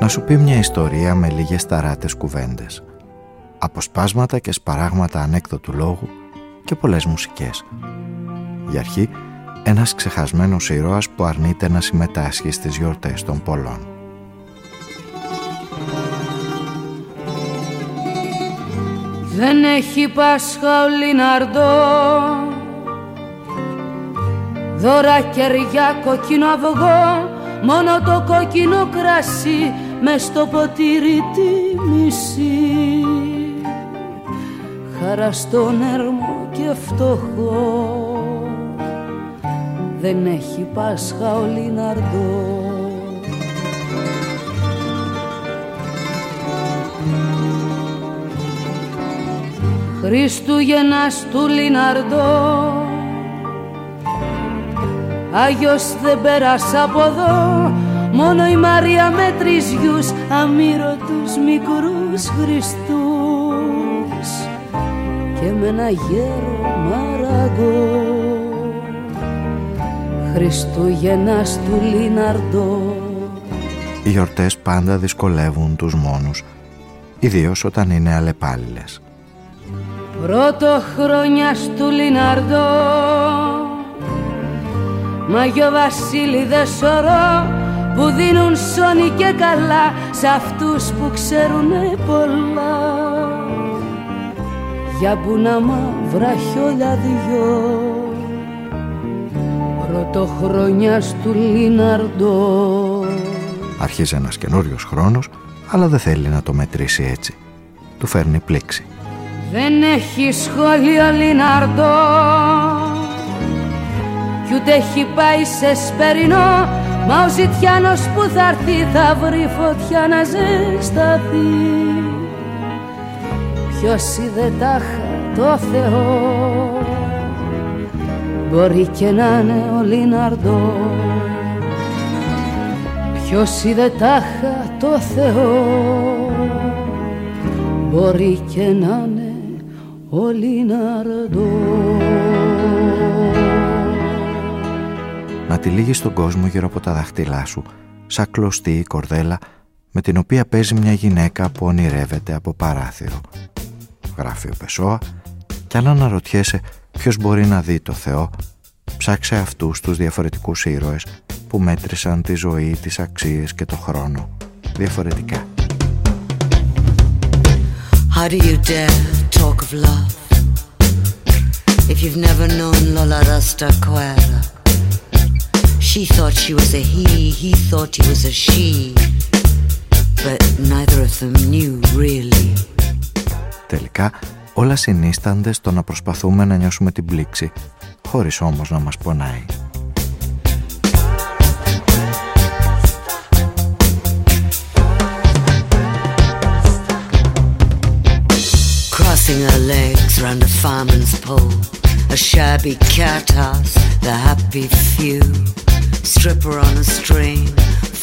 να σου πει μια ιστορία με λίγες ταράτες κουβέντες. Αποσπάσματα και σπαράγματα ανέκδοτου λόγου και πολλές μουσικές. Για αρχή, ένας ξεχασμένος ήρωας που αρνείται να συμμετάσχει στις γιορτές των πολλών. Δεν έχει Πάσχα ο Λιναρντό Δώρα κεριά κοκκινό αυγό Μόνο το κόκκινο κρασί μες στο ποτήρι τη μισή. Χαρά στον έρμο και φτωχό. Δεν έχει Πάσχα ο Λιναρντό Χριστούγεννα του Λιναρντό Άγιος δεν πέρασα από εδώ Μόνο η Μαρία με τρεις γιους αμύρωτους μικρούς Χριστούς. Και με ένα γέρο μαραγκό. Χριστούγεννα του Λίναρντο Οι γιορτές πάντα δυσκολεύουν τους μόνους ιδίως όταν είναι αλλεπάλληλες. Πρώτο χρόνια του Λίναρντο Μαγιο Βασίλη δε σωρώ που δίνουν σόνι και καλά σε αυτούς που ξέρουνε πολλά. Για που να μαύρα χιόλια δυο πρωτοχρονιάς του Λίναρντο Αρχίζει ένας καινούριος χρόνος αλλά δεν θέλει να το μετρήσει έτσι. Του φέρνει πλήξη. Δεν έχει σχόλιο Λίναρντο κι ούτε έχει πάει σε σπερινό. Μα ο ζητιάνος που θα έρθει θα βρει φωτιά να ζεσταθεί. Ποιος είδε τάχα το Θεό; Μπορεί και να είναι ο Λίναρντο Ποιος είδε τάχα το Θεό; Μπορεί και να είναι ο Λίναρντο να τυλίγει στον κόσμο γύρω από τα δάχτυλά σου, σαν κλωστή η κορδέλα με την οποία παίζει μια γυναίκα που ονειρεύεται από παράθυρο. Γράφει ο Πεσόα και αν αναρωτιέσαι ποιος μπορεί να δει το Θεό, ψάξε αυτούς τους διαφορετικούς ήρωες που μέτρησαν τη ζωή, τις αξίες και το χρόνο διαφορετικά. How do you dare talk of love If you've never known Lola She thought she was a he, he thought he was a she. But neither of them knew really. Τελικά, όλα συνίστανται στο να προσπαθούμε να νιώσουμε την πλήξη, χωρίς όμως να μας πονάει. Crossing her legs round a fireman's pole A shabby cat house, the happy few Stripper on a string,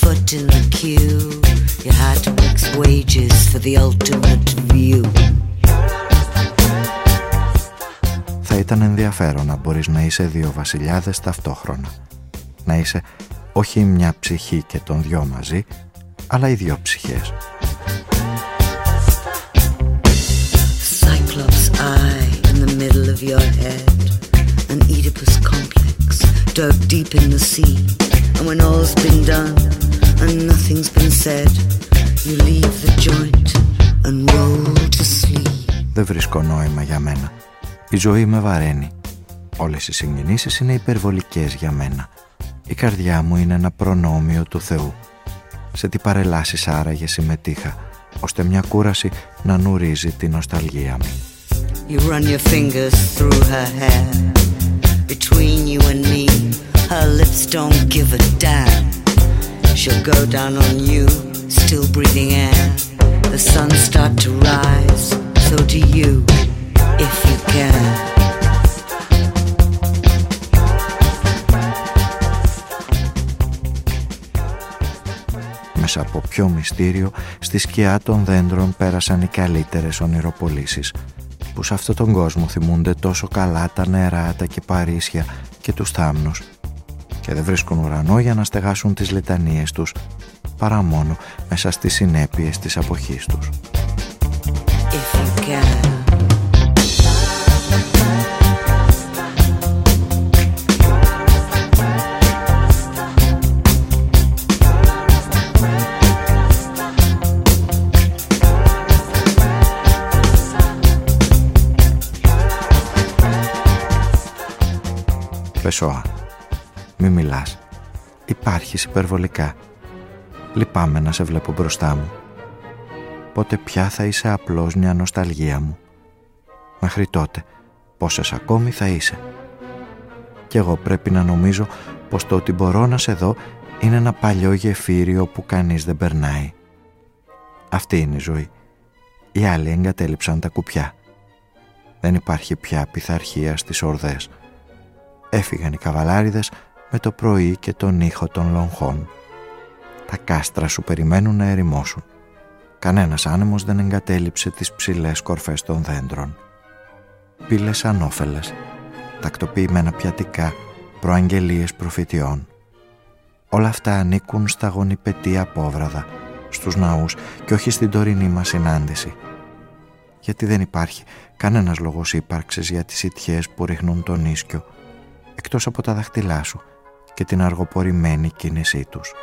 foot in the queue. You had to mix wages for the ultimate view. Θα ήταν ενδιαφέρον να μπορείς να είσαι δύο βασιλιάδες ταυτόχρονα. Να είσαι όχι μια ψυχή και τον δυο μαζί, αλλά οι δυο ψυχές. Dug deep in the sea. And when all's been done and nothing's been said, you leave the joint and roll to sleep. Δεν βρίσκω νόημα για μένα. Η ζωή με βαραίνει. Όλες οι συγκινήσεις είναι υπερβολικές για μένα. Η καρδιά μου είναι ένα προνόμιο του Θεού. Σε τι παρελάσεις άραγε συμμετείχα, ώστε μια κούραση να νουρίζει την νοσταλγία μου. You run your fingers through her hair between you and me. Her lips don't give a damn. She'll go down on you, still breathing air. the sun start to rise. So do you, if you can. Μέσα από ποιο μυστήριο στη σκιά των δέντρων πέρασαν οι καλύτερες ονειροπολίσεις που σε αυτόν τον κόσμο θυμούνται τόσο καλά τα νερά, τα κυπαρίσια και τους θάμνους και δεν βρίσκουν ουρανό για να στεγάσουν τις λιτανίες τους παρά μόνο μέσα στις συνέπειες της αποχής τους. Πεσόα, μη μιλάς. Υπάρχεις υπερβολικά. Λυπάμαι να σε βλέπω μπροστά μου. Πότε πια θα είσαι απλώς μια νοσταλγία μου. Μέχρι τότε, πόσες ακόμη θα είσαι. Κι εγώ πρέπει να νομίζω πως το ότι μπορώ να σε δω είναι ένα παλιό γεφύριο που κανείς δεν περνάει. Αυτή είναι η ζωή. Οι άλλοι εγκατέλειψαν τα κουπιά. Δεν υπάρχει πια πειθαρχία στις ορδές. Έφυγαν οι καβαλάριδες με το πρωί και τον ήχο των λογχών. Τα κάστρα σου περιμένουν να ερημώσουν. Κανένας άνεμος δεν εγκατέλειψε τις ψηλές κορφές των δέντρων. Πύλες ανώφελες, τακτοποιημένα πιατικά, προαγγελίες προφητιών. Όλα αυτά ανήκουν στα γονιπετή απόβραδα, στους ναούς και όχι στην τωρινή μας συνάντηση. Γιατί δεν υπάρχει κανένας λόγος ύπαρξης για τις ιτιές που ρίχνουν τον ίσκιο, εκτός από τα δαχτυλά σου και την αργοπορημένη κίνησή τους.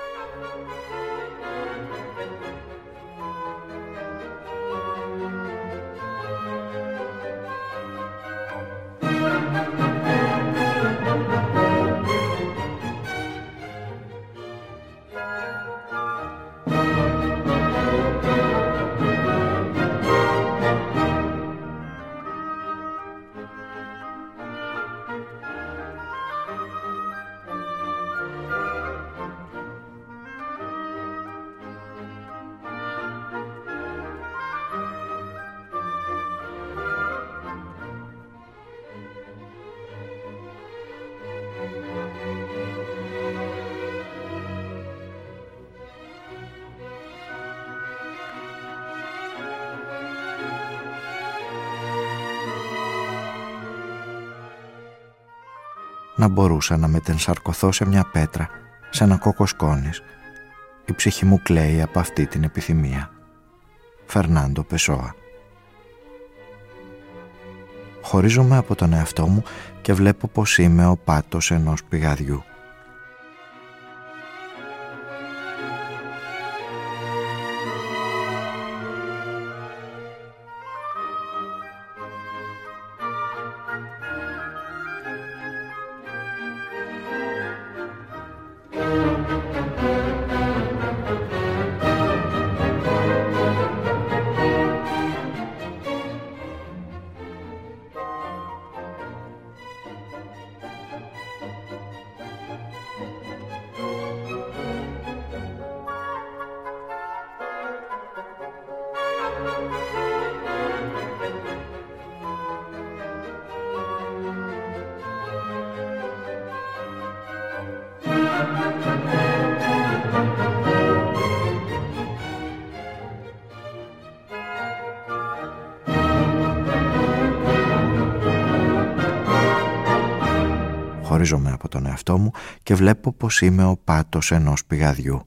Να μπορούσα να μετενσαρκωθώ σε μια πέτρα, σε ένα κόκο σκόνης. Η ψυχή μου κλαίει από αυτή την επιθυμία. Φερνάντο Πεσόα Χωρίζομαι από τον εαυτό μου και βλέπω πως είμαι ο πάτος ενός πηγαδιού. Και βλέπω πως είμαι ο πάτος ενός πηγαδιού.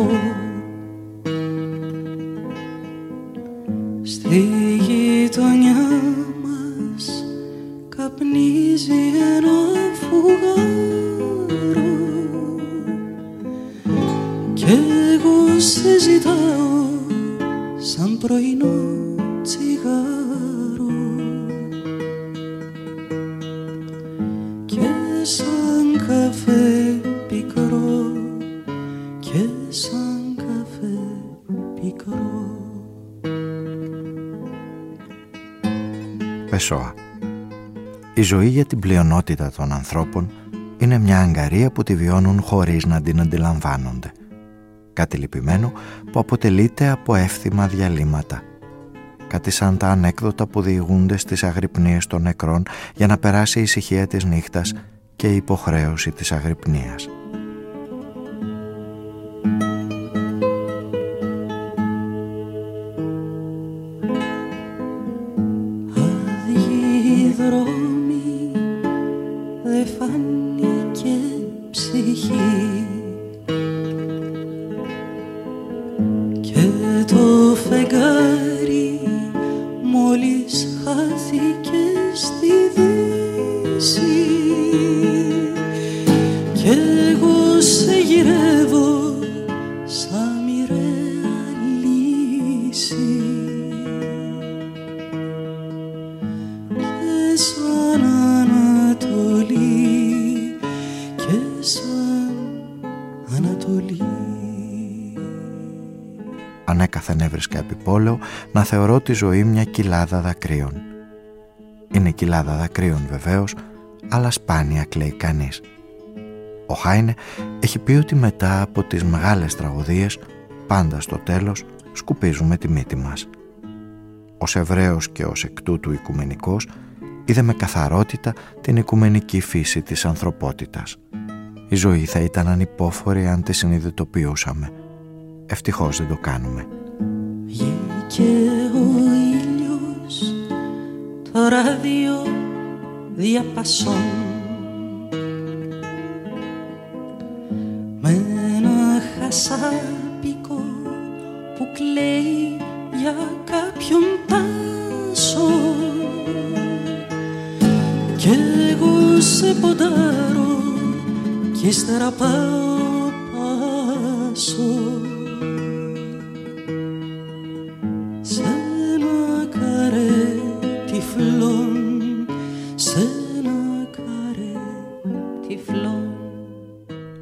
Έχει ζωή για την πλειονότητα των ανθρώπων είναι μια αγκαρία που τη βιώνουν χωρίς να την αντιλαμβάνονται. Κάτι λυπημένο που αποτελείται από εύθυμα διαλύματα. Κάτι σαν τα ανέκδοτα που διηγούνται στις αγρυπνίες των νεκρών για να περάσει η ησυχία της νύχτας και η υποχρέωση της αγρυπνίας. Κι εγώ σε γυρεύω σαν μοιραία λύση και σαν Ανατολή και σαν Ανατολή Ανέκαθεν έβρισκα επιπόλαιο να θεωρώ τη ζωή μια κοιλάδα δακρύων. Είναι κοιλάδα δακρύων βεβαίως, αλλά σπάνια κλαίει κανείς. Ο Χάινε έχει πει ότι μετά από τις μεγάλες τραγωδίες, πάντα στο τέλος σκουπίζουμε τη μύτη μας. Ως Εβραίος και ως εκ τούτου οικουμενικός, είδε με καθαρότητα την οικουμενική φύση της ανθρωπότητας. Η ζωή θα ήταν ανυπόφορη αν τη συνειδητοποιούσαμε. Ευτυχώς δεν το κάνουμε. Βγήκε ο ήλιος το ράδιο διαπασών με ένα χασάπικο που κλαίει για κάποιον τάσο. Κι εγώ σε ποντάρω κι ύστερα πάω πάσω σε ένα καρέ τυφλών σε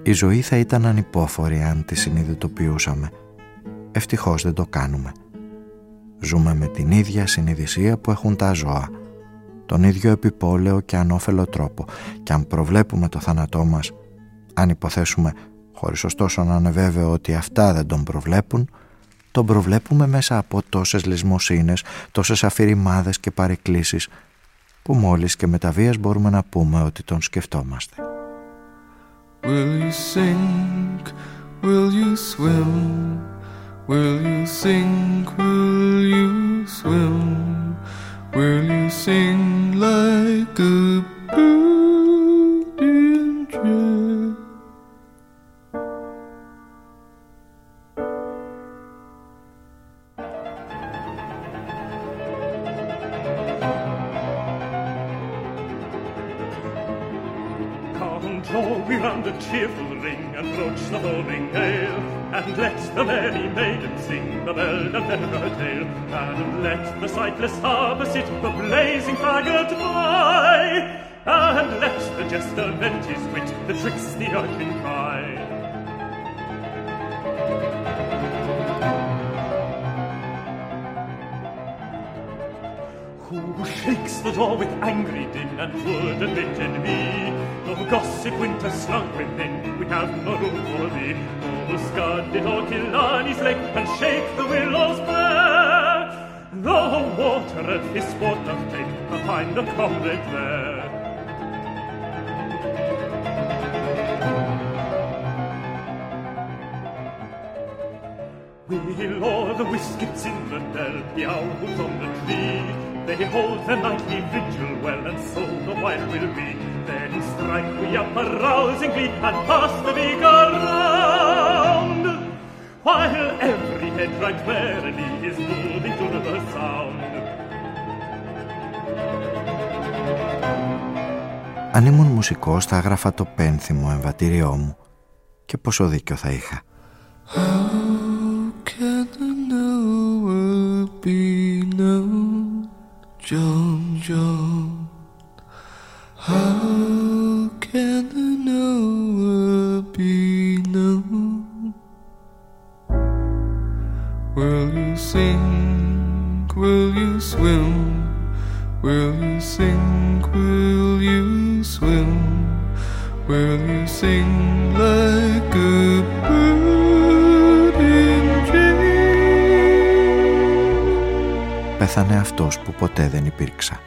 Η ζωή θα ήταν ανυπόφορη αν τη συνειδητοποιούσαμε. Ευτυχώς δεν το κάνουμε. Ζούμε με την ίδια συνειδησία που έχουν τα ζώα. Τον ίδιο επιπόλαιο και ανώφελο τρόπο. Και αν προβλέπουμε το θάνατό μας, αν υποθέσουμε, χωρίς ωστόσο να είναι βέβαιο ότι αυτά δεν τον προβλέπουν, τον προβλέπουμε μέσα από τόσες λησμοσύνες, τόσες αφηρημάδες και παρεκκλήσεις, που μόλις και με τα βίας μπορούμε να πούμε ότι τον σκεφτόμαστε. Will you sink? Will you swim? Will you sink? Will you swim? Will you sing like a bird and tale, and let the sightless harbour sit the blazing faggot by, and let the jester vent his wit, the tricks the urchin cry. Who the door with angry din and would admit in me? No gossip winter slunk within, we have no room for thee. Oh, scud it or Killarney's lake and shake the willows bare. The water at his sport doth take to find a comrade there. We'll o'er the whiskets in the dell, the owls on the tree. They hold their nightly vigil well, and so the while will be. Then strike we up a rousing glee and pass the beak around, while every head right merrily is moving to the sound. Αν ήμουν μουσικός θα έγραφα το πένθυμο εμβατήριό μου και πόσο δίκιο θα είχα. Joan, how can που ποτέ δεν υπήρξα.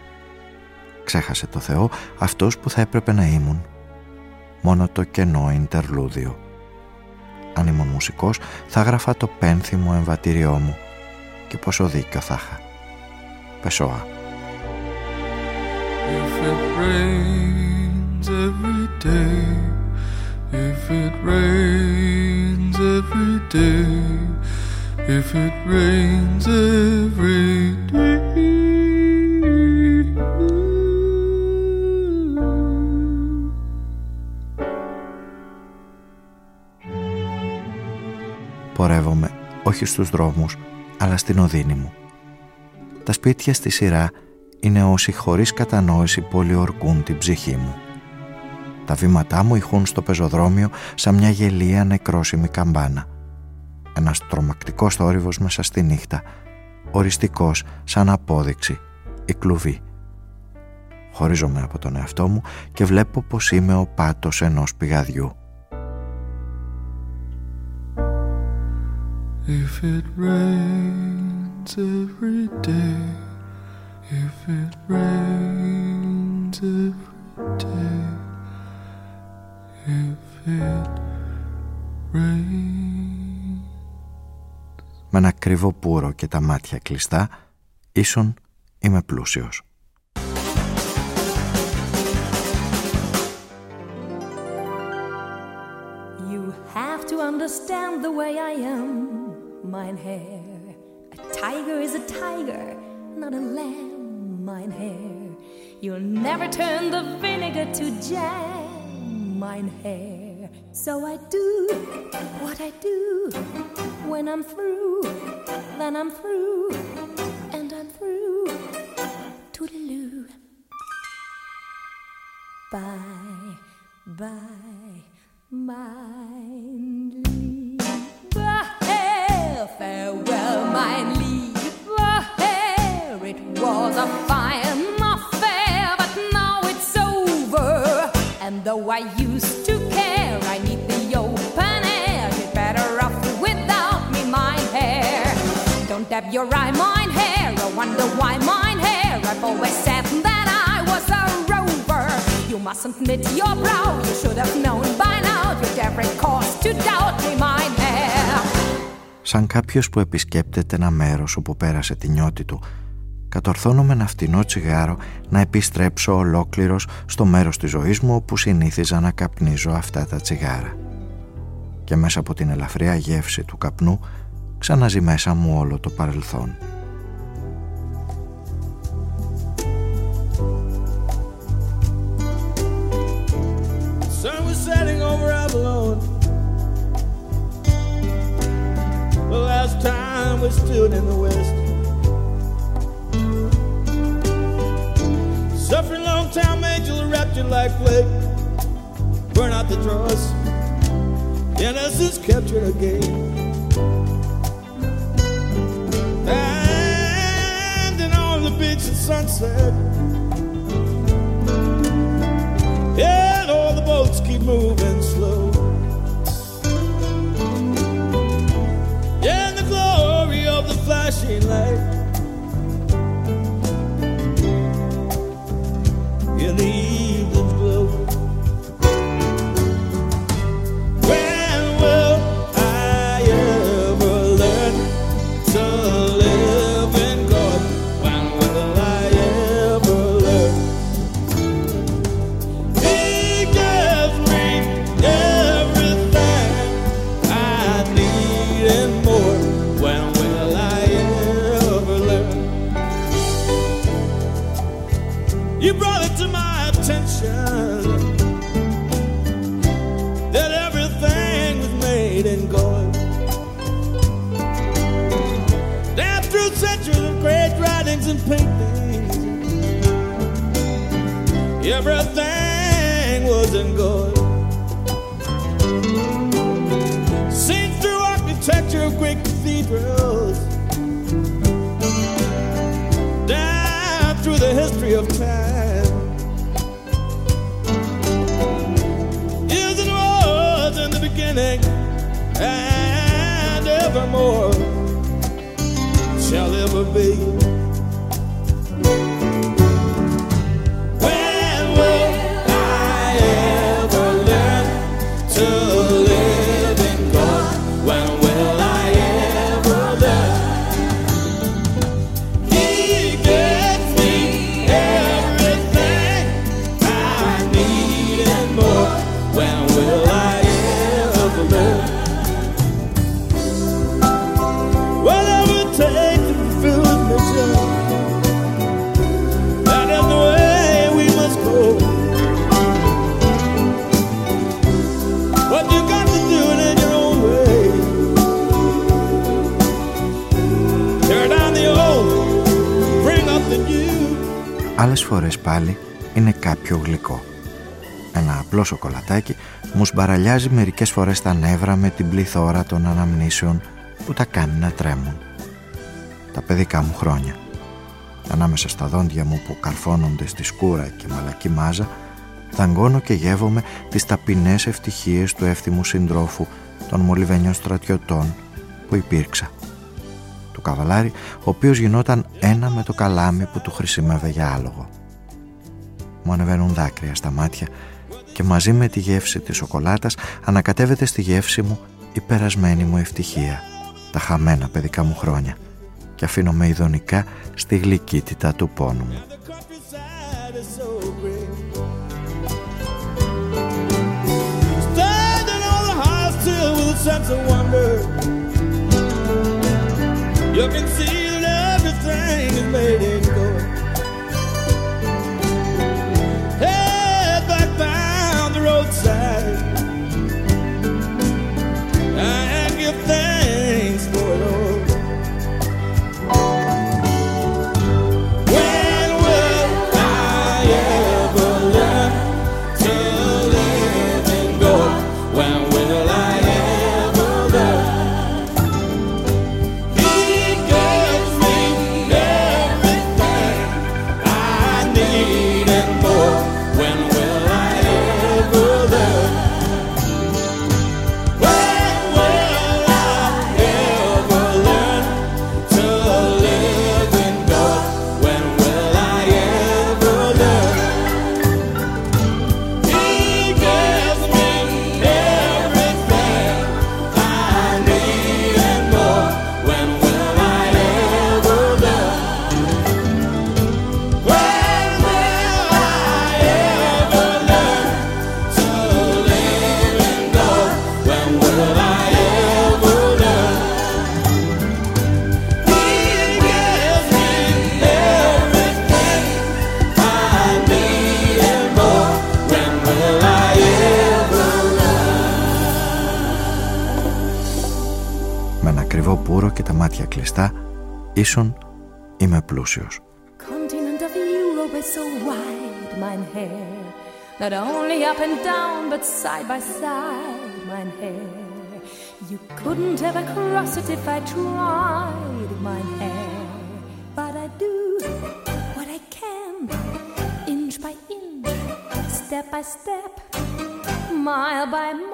Ξέχασε το Θεό αυτός που θα έπρεπε να ήμουν. Μόνο το κενό ιντερλούδιο. Αν ήμουν μουσικός θα γράφα το πένθυμο εμβατήριό μου και πόσο δίκιο θα είχα. Πεσόα. If it rains every day, if it rains every day, if it rains every day. Πορεύομαι όχι στους δρόμους αλλά στην οδύνη μου. Τα σπίτια στη σειρά είναι όσοι χωρίς κατανόηση πολιορκούν την ψυχή μου. Τα βήματά μου ηχούν στο πεζοδρόμιο σαν μια γελία νεκρόσιμη καμπάνα. Ένας τρομακτικός θόρυβος μέσα στη νύχτα, οριστικός σαν απόδειξη, η κλουβή. Χωρίζομαι από τον εαυτό μου και βλέπω πως είμαι ο πάτος ενός πηγαδιού. If it rains every day, if it rains every day, if it rains. Με ένα κρύβο πουρο και τα μάτια κλειστά, ίσον είμαι πλούσιος. You have to understand the way I am, mine hair. A tiger is a tiger, not a lamb, mine hair. You'll never turn the vinegar to jam, mine hair. So I do what I do. When I'm through, then I'm through, and I'm through. Toodaloo. Bye, bye, mindly. Farewell, mindly. Bye, it was a fine affair, but now it's over. And though I used to care, I need the open air. You're better off without me, mine hair. Don't dab your eye, mine hair. I wonder why mine hair. I've always said that I was a rover. You mustn't knit your brow. You should have known by now. You'd every cause to doubt me, hair. Σαν κάποιος που επισκέπτεται ένα μέρος όπου πέρασε τη νιώτη του, κατορθώνω με ένα φτηνό τσιγάρο να επιστρέψω ολόκληρος στο μέρος της ζωής μου όπου συνήθιζα να καπνίζω αυτά τα τσιγάρα. Και μέσα από την ελαφριά γεύση του καπνού ξαναζεί μέσα μου όλο το παρελθόν. sun was setting over Avalon. The last time we stood in the west. Suffering long time angel you like flake. Burn out the dross. Innocence captured again. Standing on the beach at sunset. είναι κάποιο γλυκό. Ένα απλό σοκολατάκι μου σπαραλιάζει μερικές φορές τα νεύρα με την πληθώρα των αναμνήσεων που τα κάνει να τρέμουν. Τα παιδικά μου χρόνια. Ανάμεσα στα δόντια μου που καρφώνονται στη σκούρα και μαλακή μάζα, δαγκώνω και γεύομαι τις ταπεινές ευτυχίες του εύθυμου συντρόφου των μολυβενιών στρατιωτών που υπήρξα. Του καβαλάρη, ο οποίος γινόταν ένα με το καλάμι που του χρησιμεύε για άλογο μου ανεβαίνουν δάκρυα στα μάτια και μαζί με τη γεύση της σοκολάτας ανακατεύεται στη γεύση μου η περασμένη μου ευτυχία, τα χαμένα παιδικά μου χρόνια και αφήνω με ειδονικά στη γλυκύτητα του πόνου μου. Not only up and down, but side by side, My hair, You couldn't ever cross it if I tried, My hair, But I do what I can, inch by inch, step by step, mile by mile.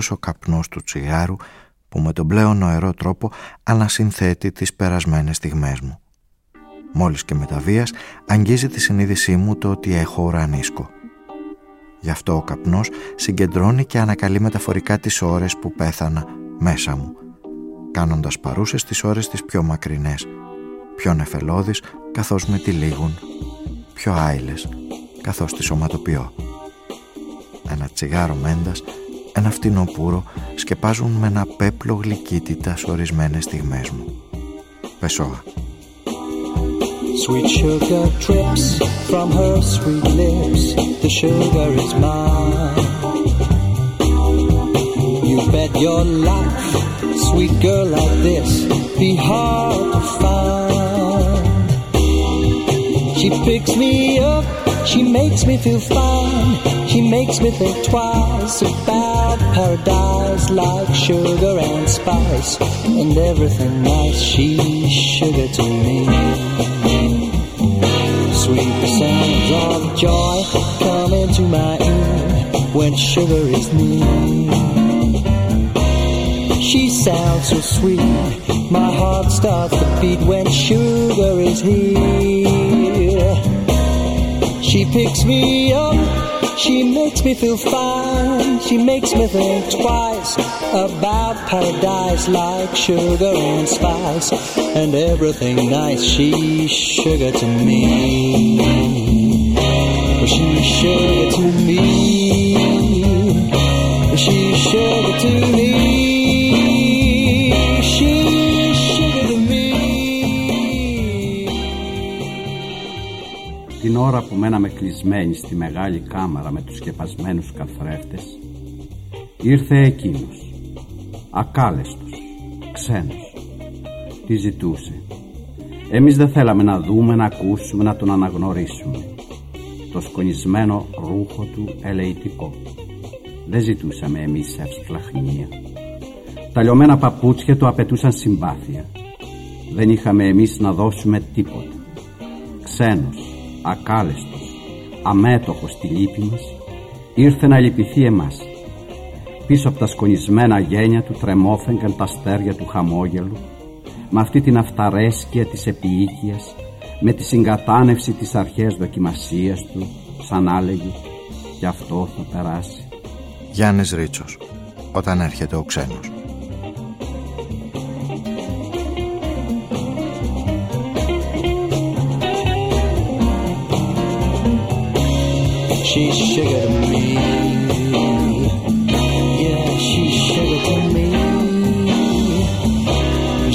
Κυρίως ο καπνός του τσιγάρου που με τον πλέον νοερό τρόπο ανασυνθέτει τις περασμένες στιγμές μου. Μόλις και με τα βίας αγγίζει τη συνείδησή μου το ότι έχω ουρανίσκο. Γι' αυτό ο καπνός συγκεντρώνει και ανακαλεί μεταφορικά τις ώρες που πέθανα μέσα μου, κάνοντας παρούσες τις ώρες τις πιο μακρινές, πιο νεφελώδεις καθώς με τυλίγουν, πιο άειλες καθώς τις σωματοποιώ. Ένα τσιγάρο μέντας, ένα φτηνό πουρο σκεπάζουν με ένα πέπλο γλυκύτητα ορισμένες στιγμές μου. Πεσόα. Sweet sugar drips from her sweet lips. The sugar is mine. You bet your life, sweet girl like this, be hard to find. She picks me up, she makes me feel fine. She makes me think twice about paradise like sugar and spice and everything nice. She's sugar to me. Sweet sounds of joy come into my ear when sugar is near. She sounds so sweet, my heart starts to beat when sugar is here. She picks me up, she makes me feel fine, she makes me think twice about paradise like sugar and spice and everything nice. She's sugar to me. She's sugar to me. She's sugar to me. Ώρα που μέναμε κλεισμένοι στη μεγάλη κάμαρα με τους σκεπασμένους καθρέφτες ήρθε εκείνος, ακάλεστος, ξένος. Τι ζητούσε. Εμείς δεν θέλαμε να δούμε, να ακούσουμε, να τον αναγνωρίσουμε. Το σκονισμένο ρούχο του ελεητικό. Δεν ζητούσαμε εμείς ευσπλαχνία. Τα λιωμένα παπούτσια του απαιτούσαν συμπάθεια. Δεν είχαμε εμείς να δώσουμε τίποτα. Ξένος, ακάλεστος, αμέτωχος στη λύπη μας, ήρθε να λυπηθεί εμάς. Πίσω από τα σκονισμένα γένια του τρεμόφεγγαν τα αστέρια του χαμόγελου, με αυτή την αυταρέσκεια της επίοικιας, με τη συγκατάνευση της αρχαίας δοκιμασίας του, σαν άλεγε «Κι αυτό θα περάσει». Γιάννης Ρίτσος, όταν έρχεται ο ξένος. She's sugar to me. Yeah, she's sugar to me.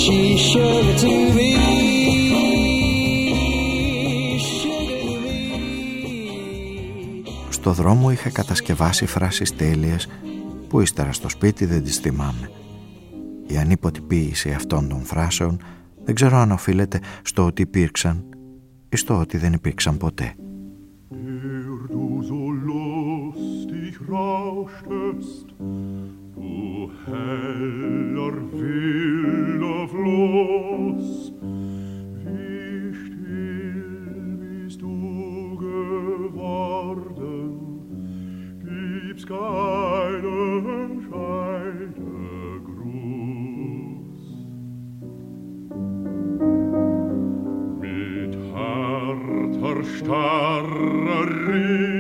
She's sugar to me. Sugar to me. Στο δρόμο είχα κατασκευάσει φράσεις τέλειες που ύστερα στο σπίτι δεν τις θυμάμαι. Η ανίποτη ποίηση αυτών των φράσεων δεν ξέρω αν οφείλεται στο ότι υπήρξαν ή στο ότι δεν υπήρξαν ποτέ. Rauschtest, du heller wilder Floß, wie still bist du geworden, gibt's keinen Scheidegruß. Mit harter, starrer Rinne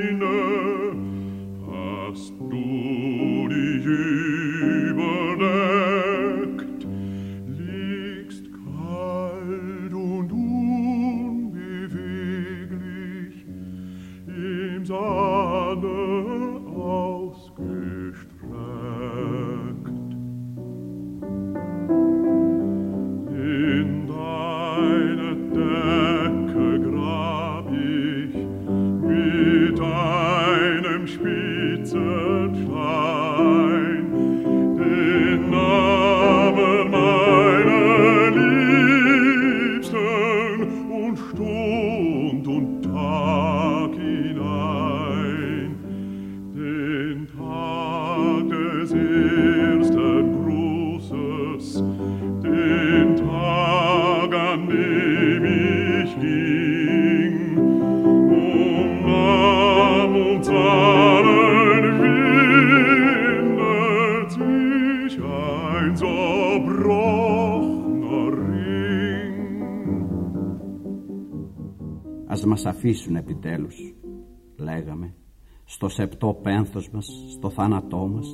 μας αφήσουν επιτέλους λέγαμε στο σεπτό πένθος μας στο θάνατό μας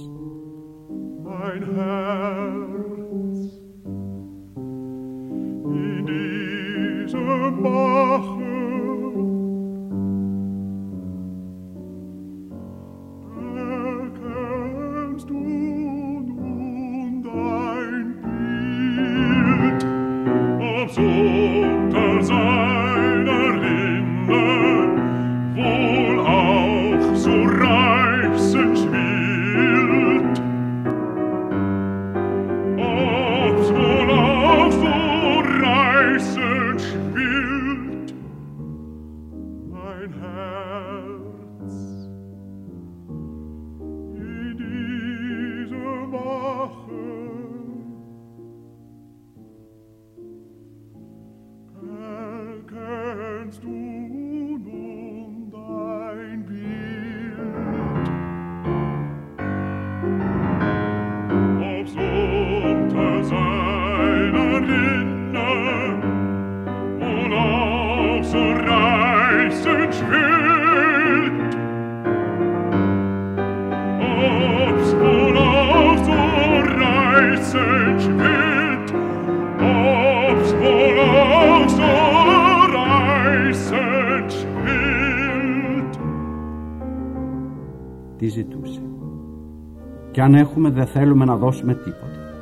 θέλουμε να δώσουμε τίποτα.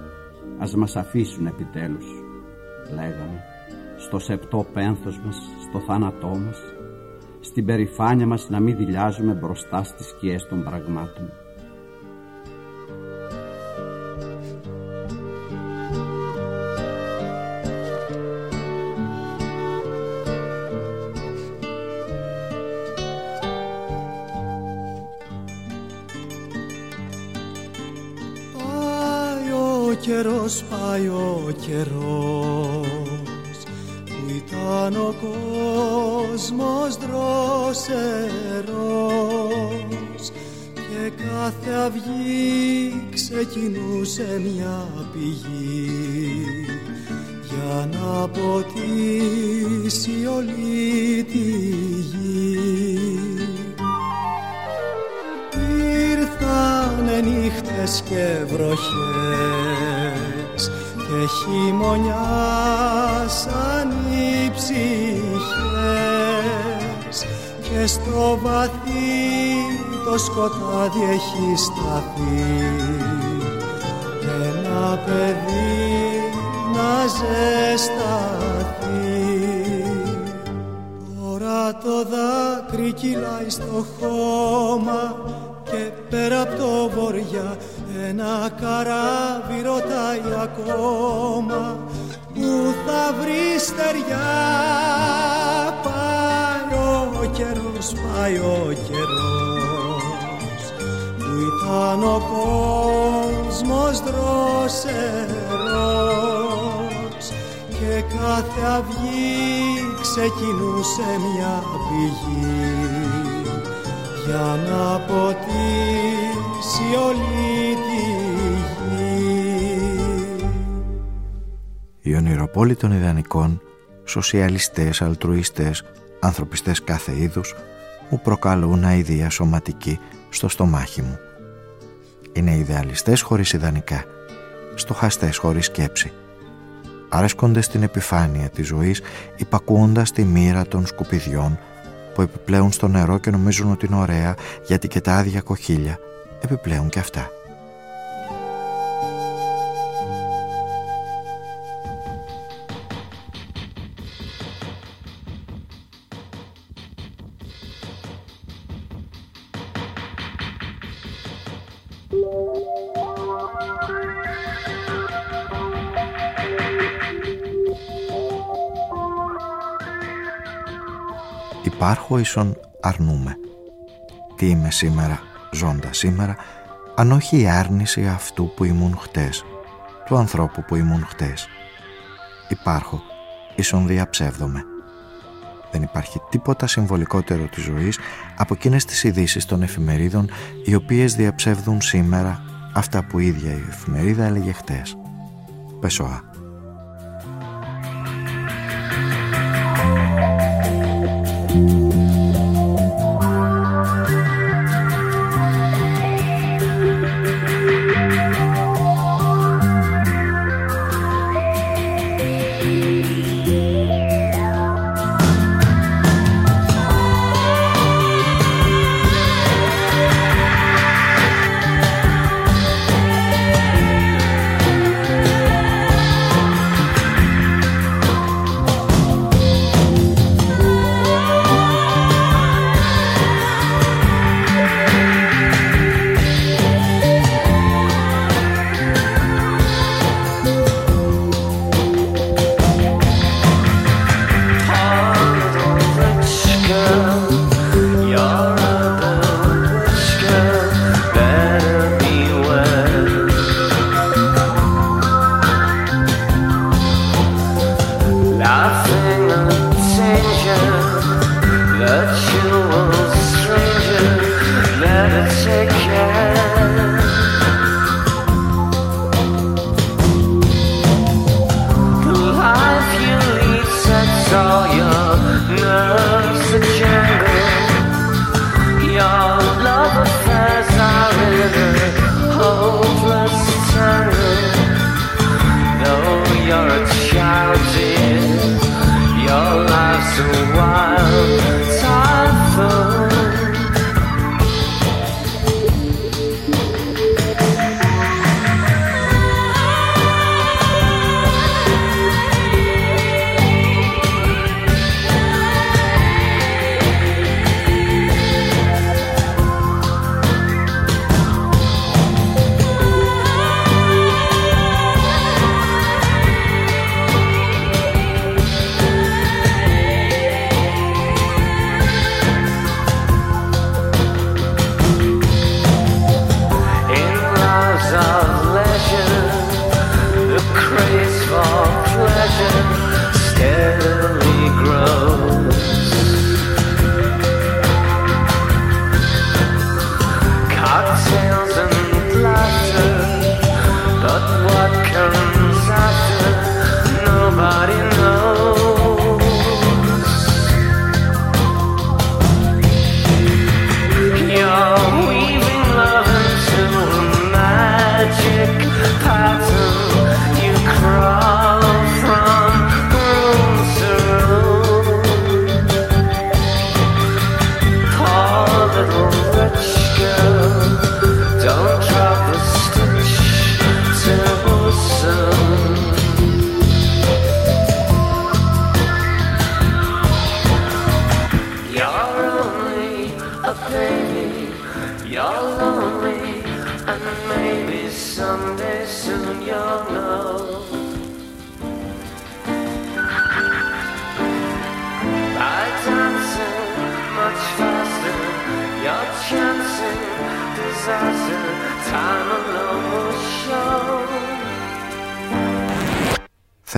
Ας μας αφήσουν επιτέλους λέγαμε στο σεπτό πένθος μας στο θάνατό μας στην περηφάνεια μας να μην δηλιάζουμε μπροστά στις σκιές των πραγμάτων καιρός, πάει ο καιρός. Που ήταν ο κόσμος δροσερός. Και κάθε αυγή ξεκινούσε μια πηγή. Για να ποτίσει όλη τη γη. Ήρθανε νύχτες και βροχές και χειμωνιάσαν οι ψυχές και στο βαθύ το σκοτάδι έχει σταθεί. Ένα παιδί να ζεσταθεί. Τώρα το δάκρυ κυλάει στο χώμα και πέρα από το βοριά ένα καράβι ρωτάει ακόμα. Που θα βρεις στεριά; Πάει ο καιρός, πάει ο καιρός. Που ήταν ο κόσμος δροσερός. Και κάθε αυγή ξεκινούσε μια πηγή. Για να ποτίσει όλη Οι ονειροπόλοι των ιδανικών, σοσιαλιστές, αλτρουιστές, ανθρωπιστές κάθε είδους, μου προκαλούν αηδία σωματική στο στομάχι μου. Είναι ιδεαλιστές χωρίς ιδανικά, στοχαστές χωρίς σκέψη. Αρέσκονται στην επιφάνεια της ζωής, υπακούοντας τη μοίρα των σκουπιδιών που επιπλέουν στο νερό και νομίζουν ότι είναι ωραία γιατί και τα άδεια κοχύλια επιπλέουν και αυτά. Ίσον αρνούμε. Τι είμαι σήμερα, ζώντα σήμερα, αν όχι η άρνηση αυτού που ήμουν χτες, του ανθρώπου που ήμουν χτες. Υπάρχω, ίσον διαψεύδομαι. Δεν υπάρχει τίποτα συμβολικότερο της ζωής από εκείνες τις ειδήσεις των εφημερίδων οι οποίες διαψεύδουν σήμερα αυτά που ίδια η εφημερίδα έλεγε χτες. Πεσοά.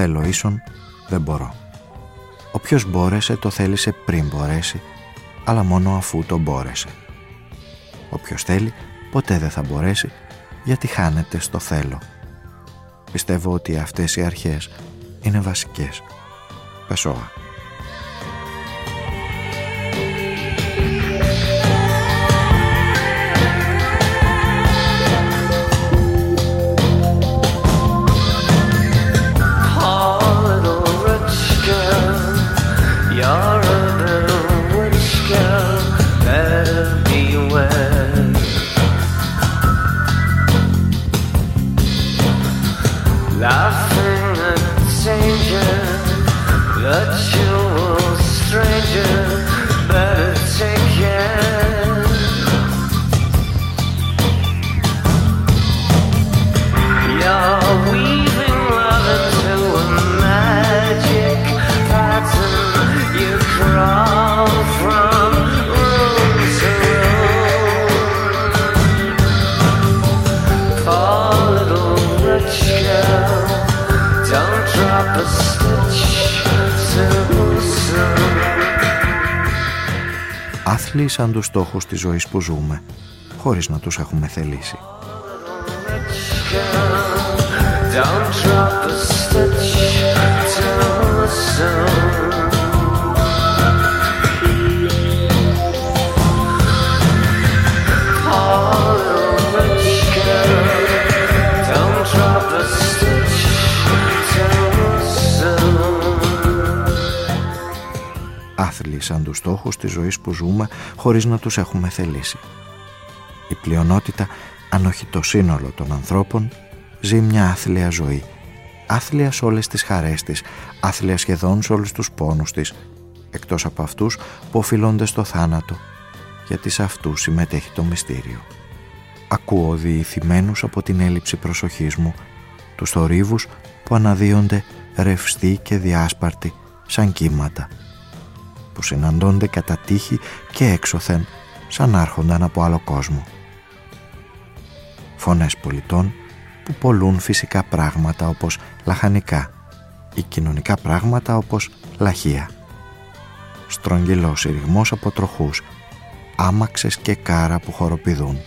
Θέλω ίσον, δεν μπορώ. Όποιος μπόρεσε το θέλησε πριν μπορέσει, αλλά μόνο αφού το μπόρεσε. Όποιος θέλει ποτέ δεν θα μπορέσει, γιατί χάνεται στο θέλω. Πιστεύω ότι αυτές οι αρχές είναι βασικές. Πεσόα. Άθλοι σαν τους στόχους της ζωής που ζούμε, χωρίς να τους έχουμε θελήσει. άθλοι σαν τους στόχους της ζωής που ζούμε χωρίς να τους έχουμε θελήσει. Η πλειονότητα, αν όχι το σύνολο των ανθρώπων, ζει μια άθλια ζωή. Άθλια σε όλες τις χαρές της, άθλια σχεδόν σε όλους τους πόνους της, εκτός από αυτούς που οφείλονται στο θάνατο, γιατί σε αυτούς συμμετέχει το μυστήριο. Ακούω διηθυμένους από την έλλειψη προσοχής μου, τους θορύβους που αναδύονται ρευστοί και διάσπαρτοι σαν κύματα που συναντώνται κατά τύχη και έξωθεν σαν άρχονταν από άλλο κόσμο. Φωνές πολιτών που πολλούν φυσικά πράγματα όπως λαχανικά ή κοινωνικά πράγματα όπως λαχεία. Στρογγυλός ρηγμός από τροχούς, άμαξες και κάρα που χοροπηδούν.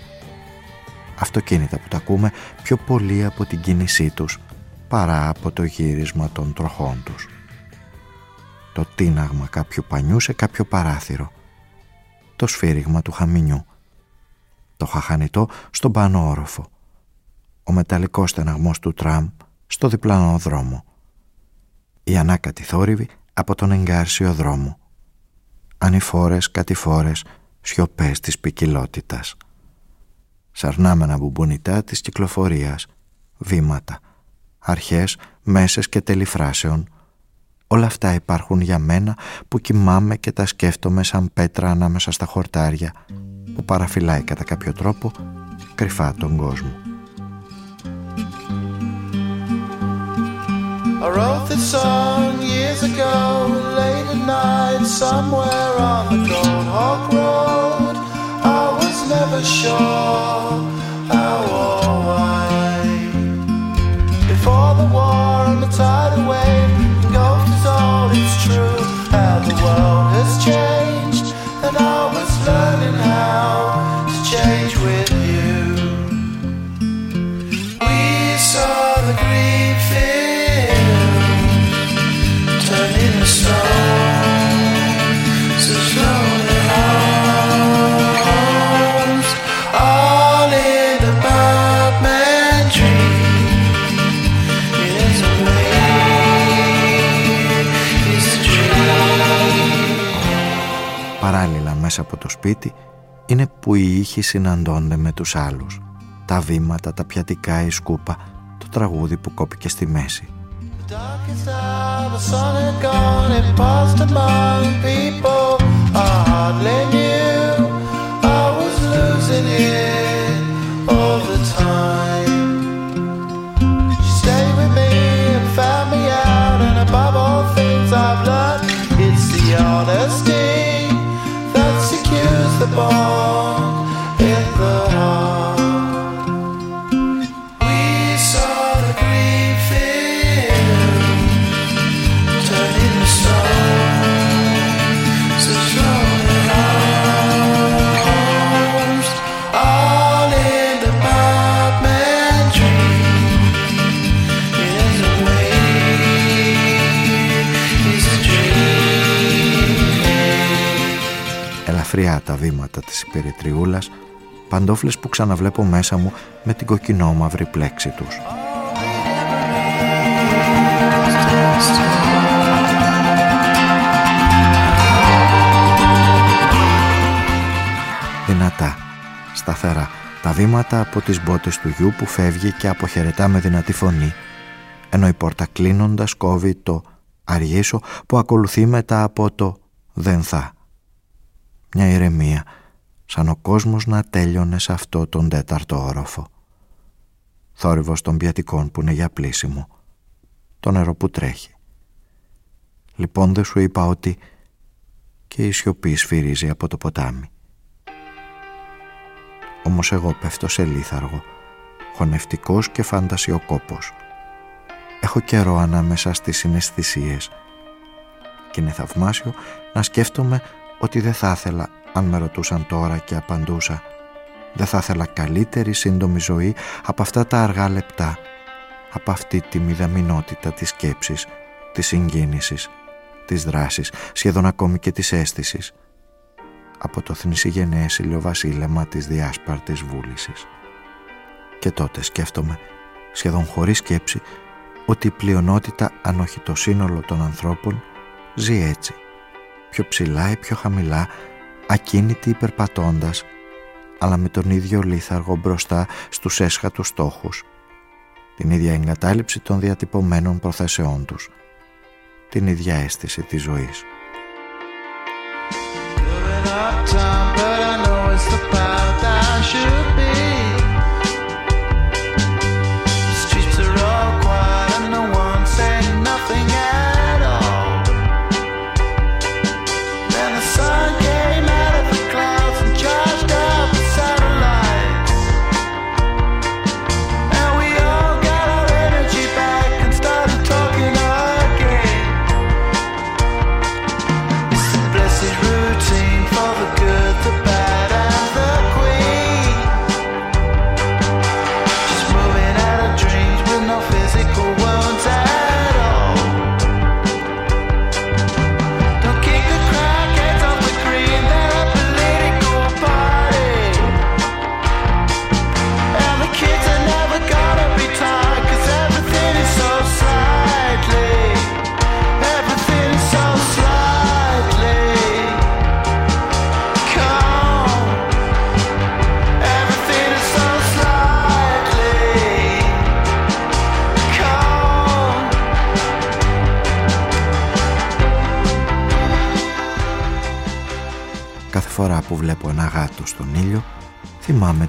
Αυτοκίνητα που τα ακούμε πιο πολύ από την κίνησή τους παρά από το γύρισμα των τροχών τους το τίναγμα κάποιου πανιού σε κάποιο παράθυρο, το σφύριγμα του χαμινιού, το χαχανιτό στον πάνω όροφο, ο μεταλλικός στεναγμός του τραμ στο διπλανό δρόμο, η ανάκατη θόρυβη από τον εγκάρσιο δρόμο, ανηφόρες, κατηφόρες, σιωπές της ποικιλότητας. σαρνάμενα μπουμπουνιτά της κυκλοφορίας, βήματα, αρχές, μέσες και τελειφράσεων, Όλα αυτά υπάρχουν για μένα που κοιμάμαι και τα σκέφτομαι σαν πέτρα ανάμεσα στα χορτάρια που παραφυλάει κατά κάποιο τρόπο κρυφά τον κόσμο. I wrote this song years ago, late at night, somewhere on the Gold Hawk Road. I was never sure how or why. Before the war and the tidal wave it's true how the world has changed, and I was learning how μέσα από το σπίτι είναι που οι ήχοι συναντώνται με τους άλλους. Τα βήματα, τα πιατικά, η σκούπα, το τραγούδι που κόπηκε στη μέση. the Ελαφριά τα βήματα της υπηρετριούλας, παντόφλες που ξαναβλέπω μέσα μου με την κοκκινόμαυρη πλέξη τους. Δυνατά, σταθερά, τα βήματα από τις μπότες του γιου που φεύγει και αποχαιρετά με δυνατή φωνή, ενώ η πόρτα κλείνοντας κόβει το «αργήσω» που ακολουθεί μετά από το «δεν θα» μια ηρεμία, σαν ο κόσμος να τέλειωνε σε αυτό τον τέταρτο όροφο. Θόρυβος των πιατικών που είναι για πλήσιμο. Το νερό που τρέχει. Λοιπόν δεν σου είπα ότι και η σιωπή σφυρίζει από το ποτάμι. Όμως εγώ πέφτω σε λίθαργο, χωνευτικός και φαντασιοκόπος. Έχω καιρό ανάμεσα στις συναισθησίες και είναι θαυμάσιο να σκέφτομαι ότι δεν θα ήθελα Αν με ρωτούσαν τώρα και απαντούσα δεν θα ήθελα καλύτερη σύντομη ζωή από αυτά τα αργά λεπτά από αυτή τη μηδαμινότητα της σκέψης, της συγκίνησης, της δράσης, σχεδόν ακόμη και της αίσθησης από το θνησιγενές ηλιοβασίλεμα της διάσπαρτης βούλησης. Και τότε σκέφτομαι, σχεδόν χωρίς σκέψη, ότι η πλειονότητα, αν όχι το σύνολο των ανθρώπων, ζει έτσι, πιο ψηλά ή πιο χαμηλά, ακίνητη υπερπατώντας, αλλά με τον ίδιο λίθαργο μπροστά στους έσχατους στόχους, την ίδια εγκατάλειψη των διατυπωμένων προθέσεών τους, την ίδια αίσθηση της ζωής. time, but I know it's the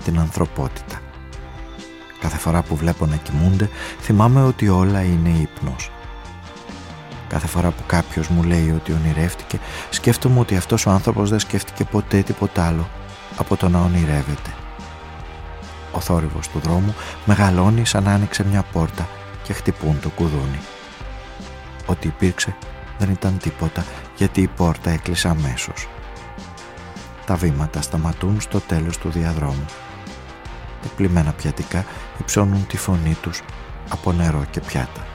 την ανθρωπότητα. Κάθε φορά που βλέπω να κοιμούνται, θυμάμαι ότι όλα είναι ύπνος. Κάθε φορά που κάποιος μου λέει ότι ονειρεύτηκε, σκέφτομαι ότι αυτός ο άνθρωπος δεν σκέφτηκε ποτέ τίποτα άλλο από το να ονειρεύεται. Ο θόρυβος του δρόμου μεγαλώνει σαν να άνοιξε μια πόρτα και χτυπούν το κουδούνι. Ό,τι υπήρξε δεν ήταν τίποτα γιατί η πόρτα έκλεισε αμέσως. Τα βήματα σταματούν στο τέλος του διαδρόμου. Τα πλημμένα πιατικά υψώνουν τη φωνή τους από νερό και πιάτα.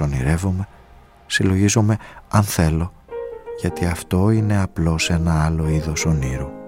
Ονειρεύομαι, συλλογίζομαι αν θέλω, γιατί αυτό είναι απλώς ένα άλλο είδος ονείρου.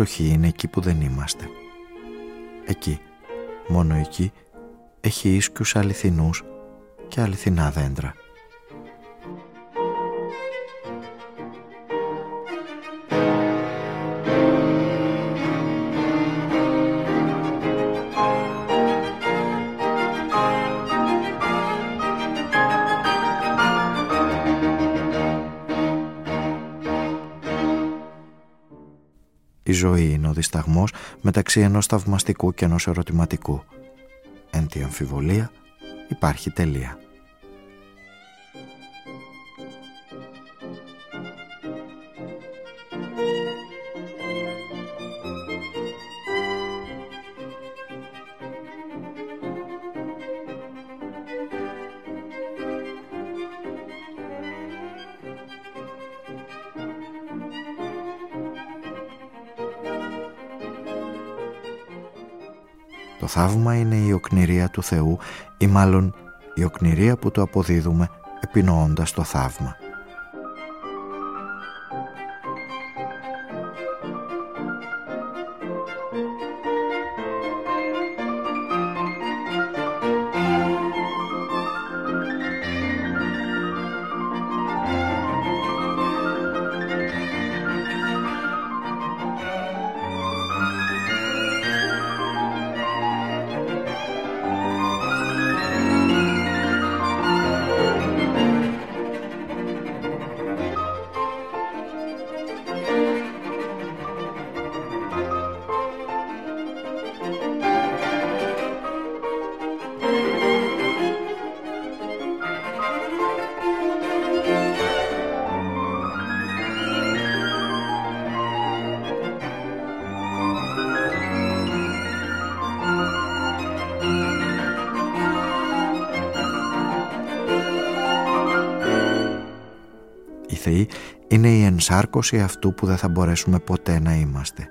Εξοχή είναι εκεί που δεν είμαστε. Εκεί, μόνο εκεί, έχει ίσκιους αληθινούς και αληθινά δέντρα. Δισταγμός μεταξύ ενός θαυμαστικού και ενός ερωτηματικού. Εν τη αμφιβολία υπάρχει τελεία. Θαύμα είναι η οκνηρία του Θεού ή μάλλον η οκνηρία που το αποδίδουμε επινοώντας το θαύμα. Ενσάρκωση αυτού που δεν θα μπορέσουμε ποτέ να είμαστε.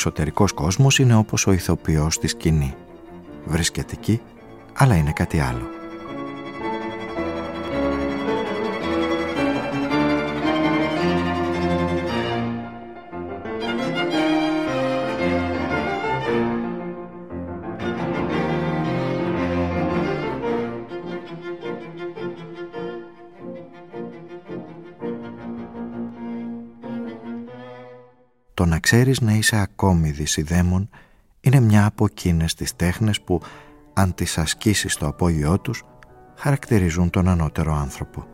Εξωτερικός κόσμος είναι όπως ο ηθοποιός στη σκηνή. Βρίσκεται εκεί, αλλά είναι κάτι άλλο. Ξέρεις να είσαι ακόμη δυσιδέμων είναι μια από εκείνες τις τέχνες που αν τις ασκήσεις στο απόγειό τους χαρακτηρίζουν τον ανώτερο άνθρωπο.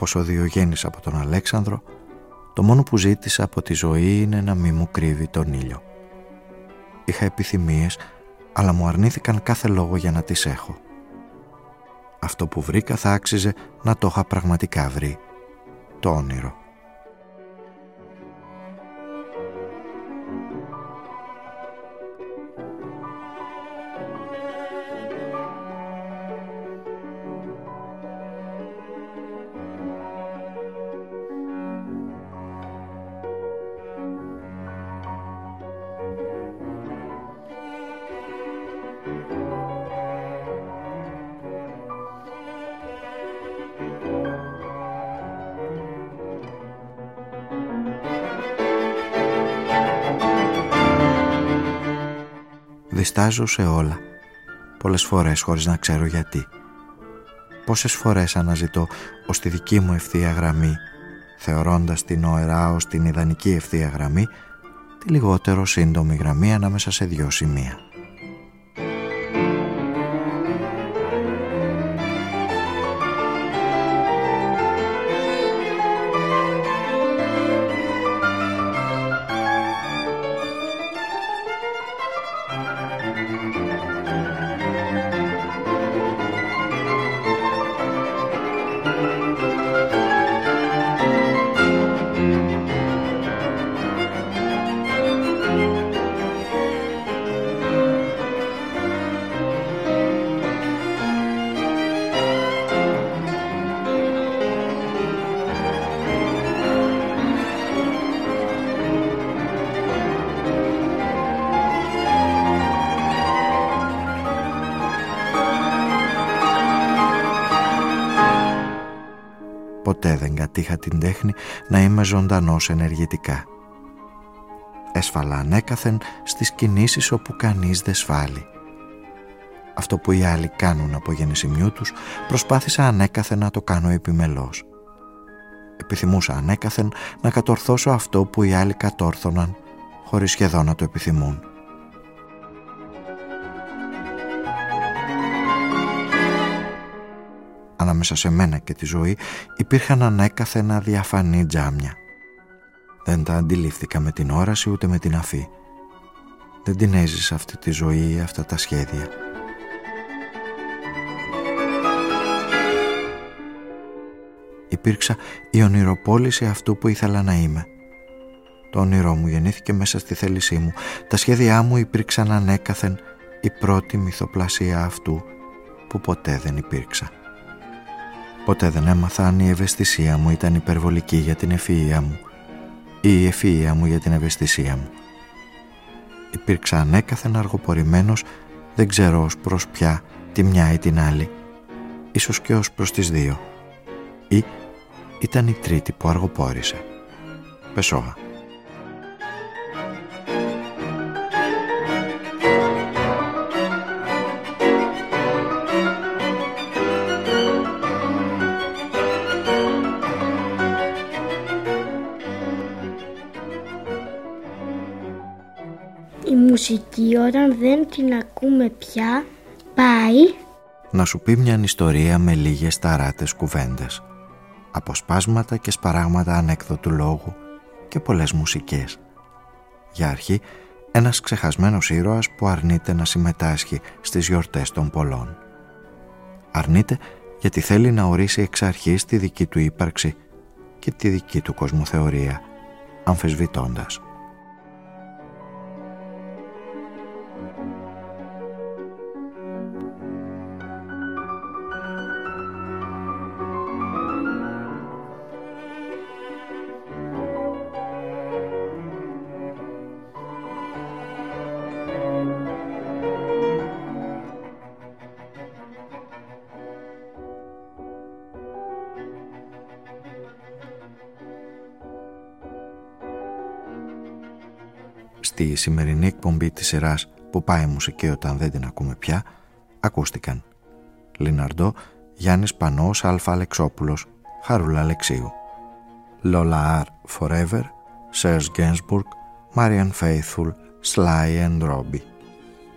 Όπως ο Διογέννης από τον Αλέξανδρο, το μόνο που ζήτησα από τη ζωή είναι να μη μου κρύβει τον ήλιο. Είχα επιθυμίες, αλλά μου αρνήθηκαν κάθε λόγο για να τις έχω. Αυτό που βρήκα θα άξιζε να το είχα πραγματικά βρει. Το όνειρο. Διστάζω σε όλα, πολλές φορές χωρίς να ξέρω γιατί. Πόσες φορές αναζητώ ως τη δική μου ευθεία γραμμή, θεωρώντας την οερά ως την ιδανική ευθεία γραμμή, τη λιγότερο σύντομη γραμμή ανάμεσα σε δυο σημεία. Ποτέ δεν κατήχα την τέχνη να είμαι ζωντανός ενεργητικά. Έσφαλα ανέκαθεν στις κινήσεις όπου κανείς δεν σφάλει. Αυτό που οι άλλοι κάνουν από γεννησιμιού τους προσπάθησα ανέκαθεν να το κάνω επιμελώς. Επιθυμούσα ανέκαθεν να κατορθώσω αυτό που οι άλλοι κατόρθωναν χωρίς σχεδόν να το επιθυμούν. Ανάμεσα σε μένα και τη ζωή υπήρχαν ανέκαθεν αδιαφανή τζάμια. Δεν τα αντιλήφθηκα με την όραση ούτε με την αφή. Δεν την έζησα αυτή τη ζωή ή αυτά τα σχέδια. Υπήρξα η ονειροπόληση αυτού που ήθελα να είμαι. Το όνειρό μου γεννήθηκε μέσα στη θέλησή μου. Τα σχέδιά μου υπήρξαν ανέκαθεν η πρώτη μυθοπλασία αυτού που ποτέ δεν υπήρξα. Ποτέ δεν έμαθα αν η ευαισθησία μου ήταν υπερβολική για την ευφυΐα μου ή η ευφυΐα μου για την ευαισθησία μου. Υπήρξα ανέκαθεν αργοπορημένος, δεν ξέρω ως προς ποια, τη μια ή την άλλη, ίσως και ως προς τις δύο. Ή ήταν η τρίτη που αργοπόρησε. Πεσόα. Μουσική όταν δεν την ακούμε πια πάει να σου πει μια ιστορία με λίγες ταράτες κουβέντες. Αποσπάσματα και σπαράγματα ανέκδοτου λόγου και πολλές μουσικές. Για αρχή, ένας ξεχασμένος ήρωας που αρνείται να συμμετάσχει στις γιορτές των πολλών. Αρνείται γιατί θέλει να ορίσει εξ αρχής τη δική του ύπαρξη και τη δική του κοσμοθεωρία, αμφισβητώντας. Στη σημερινή εκπομπή της σειράς που πάει η μουσική όταν δεν την ακούμε πια ακούστηκαν Λιναρντό, Γιάννης Πανός, Αλφα Αλεξόπουλος, Χαρούλα Αλεξίου Λόλα Αρ Forever, Σερζ Γκένσμπουργκ, Μάριαν Φέιθουλ, Sly and Robbie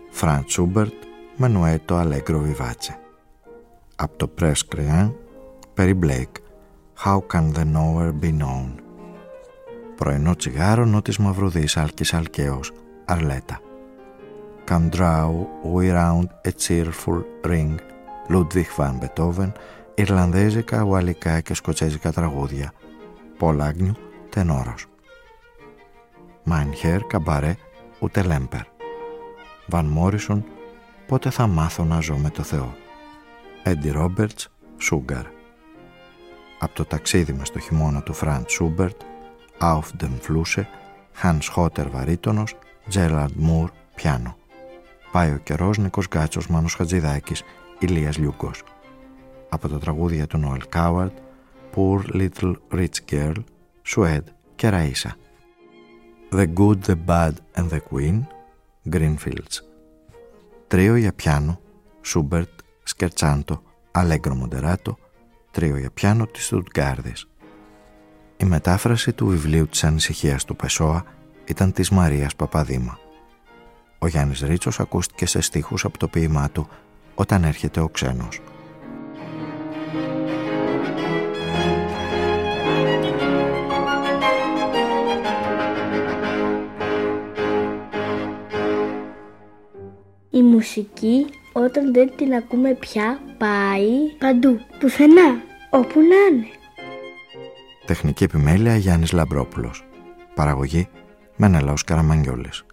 Φραντς Σούμπερτ, Μενουέτο Αλέγκρο Βιβάτσε. Από το Press Crean, Πέρι Μπλέικ, How can the knower be known; Πρωινό τσιγάρο Νότης Μαυρουδής Άλκης Αλκαίος Αρλέτα. Καντράου We Round a Cheerful Ring Ludwig van Beethoven Ιρλανδέζικα, Ουαλικά και Σκοτσέζικα τραγούδια. Πολ Άγνιου Τενόρος. Μάινχερ Καμπαρέ Ούτε Λέμπερ. Βαν Μόρισον Πότε θα μάθω να ζω με το Θεό. Έντι Ρόμπερτς Σούγκαρ. Από το ταξίδι μες στο χειμώνα του Φραντς Σούμπερτ Auf dem Flusse, Hans Χότερ βαρύτονος, Τζέραλντ Μουρ πιάνο. Πάει ο καιρός Νίκος Γκάτσος, Μάνος Χατζηδάκης, Ηλίας Λιούγκος. Από τα τραγούδια του Νόελ Κάουαρτ, Poor Little Rich Girl, Suede και Ραΐσα. The Good, The Bad and The Queen, Greenfields. Τρίο για πιάνο, Σούμπερτ, Σκερτσάντο, Αλέγκρο Μοντεράτο, τρίο για πιάνο της Στουτγκάρδης. Η μετάφραση του βιβλίου της ανησυχίας του Πεσόα ήταν της Μαρίας Παπαδήμα. Ο Γιάννης Ρίτσος ακούστηκε σε στίχους από το ποίημά του «Όταν έρχεται ο ξένος». Η μουσική όταν δεν την ακούμε πια πάει παντού, πουθενά, όπου να είναι. Τεχνική επιμέλεια Γιάννης Λαμπρόπουλος. Παραγωγή Μενέλαος Καραμαγγιόλης.